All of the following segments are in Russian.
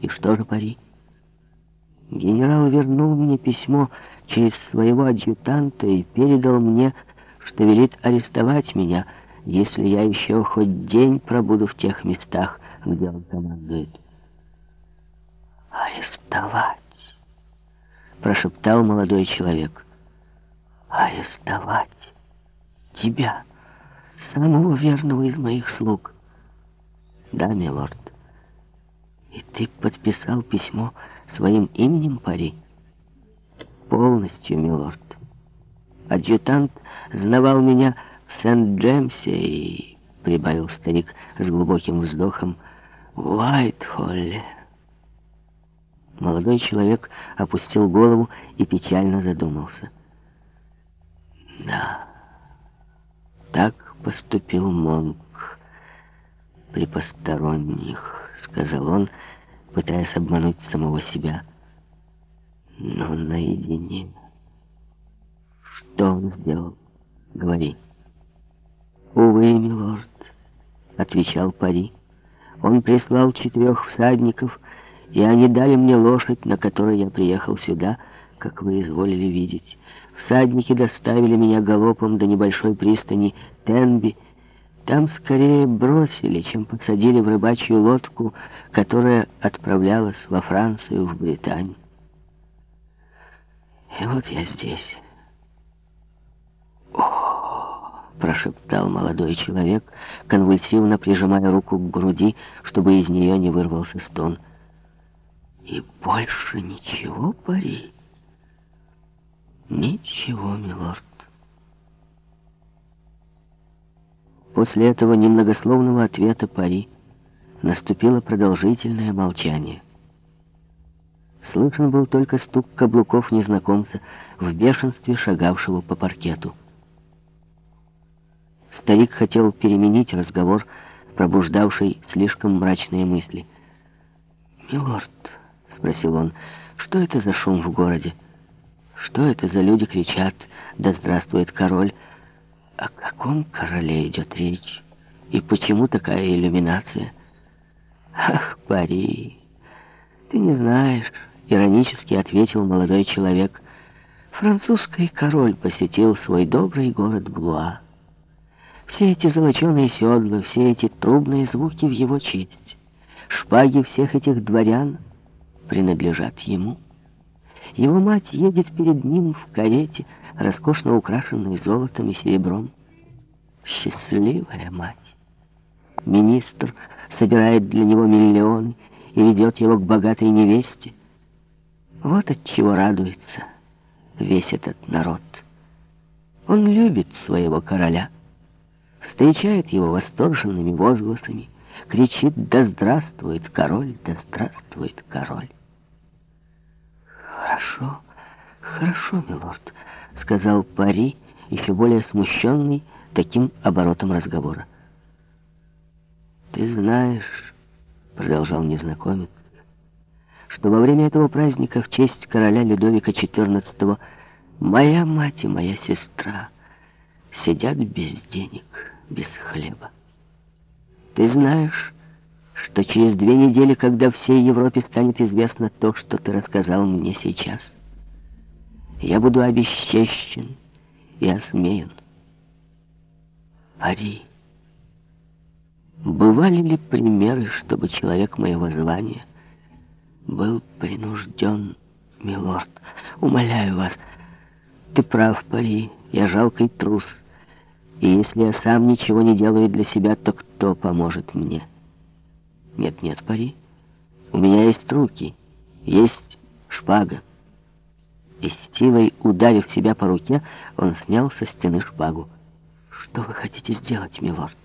И что же пари? Генерал вернул мне письмо через своего адъютанта и передал мне, что велит арестовать меня, если я еще хоть день пробуду в тех местах, где он командует. «Арестовать!» — прошептал молодой человек. «Арестовать тебя, самого верного из моих слуг». «Да, милорд». «И ты подписал письмо своим именем, Пари?» «Полностью, милорд. Адъютант знавал меня в Сент-Джемсе и...» — прибавил старик с глубоким вздохом. «В Уайт-Холле». Молодой человек опустил голову и печально задумался. «Да, так поступил Монк при посторонних». — сказал он, пытаясь обмануть самого себя. Но наедине... Что он сделал? Говори. «Увы, милорд», — отвечал Пари. «Он прислал четырех всадников, и они дали мне лошадь, на которой я приехал сюда, как вы изволили видеть. Всадники доставили меня галопом до небольшой пристани Тенби, там скорее бросили, чем посадили в рыбачью лодку, которая отправлялась во Францию, в Британию. И вот я здесь. О, прошептал молодой человек, конвульсивно прижимая руку к груди, чтобы из нее не вырвался стон. И больше ничего, Пари? Ничего, милорд. После этого немногословного ответа Пари наступило продолжительное молчание. Слышен был только стук каблуков незнакомца в бешенстве шагавшего по паркету. Старик хотел переменить разговор, пробуждавший слишком мрачные мысли. «Милорд», — спросил он, — «что это за шум в городе? Что это за люди кричат «Да здравствует король!» О каком короле идет речь? И почему такая иллюминация? Ах, Пари, ты не знаешь, иронически ответил молодой человек. Французский король посетил свой добрый город Блуа. Все эти золоченые седла, все эти трубные звуки в его честь. Шпаги всех этих дворян принадлежат ему. Его мать едет перед ним в карете, роскошно украшенной золотом и серебром. Счастливая мать. Министр собирает для него миллионы и ведет его к богатой невесте. Вот от чего радуется весь этот народ. Он любит своего короля, встречает его восторженными возгласами, кричит «Да здравствует король! Да здравствует король!» «Хорошо, хорошо, милорд», — сказал Пари, еще более смущенный таким оборотом разговора. «Ты знаешь», — продолжал незнакомец, «что во время этого праздника в честь короля Людовика XIV моя мать и моя сестра сидят без денег, без хлеба. Ты знаешь, что через две недели, когда всей Европе станет известно то, что ты рассказал мне сейчас, я буду обесчещен и осмеян. Пари. Бывали ли примеры, чтобы человек моего звания был принужден, милорд? Умоляю вас, ты прав, Пари, я жалкий трус. И если я сам ничего не делаю для себя, то кто поможет мне?» Нет, нет, пари. У меня есть руки, есть шпага. И силой, ударив себя по руке, он снял со стены шпагу. Что вы хотите сделать, милорд?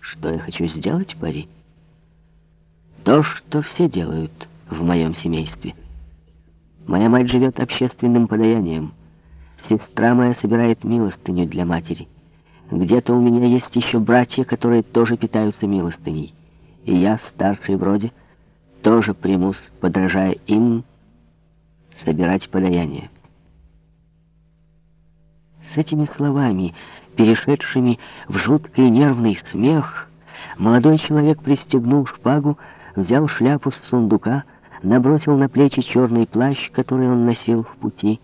Что я хочу сделать, пари? То, что все делают в моем семействе. Моя мать живет общественным подаянием. Сестра моя собирает милостыню для матери. Где-то у меня есть еще братья, которые тоже питаются милостыней и я, старший вроде, тоже примусь, подражая им, собирать подаяние. С этими словами, перешедшими в жуткий нервный смех, молодой человек пристегнул шпагу, взял шляпу с сундука, набросил на плечи черный плащ, который он носил в пути,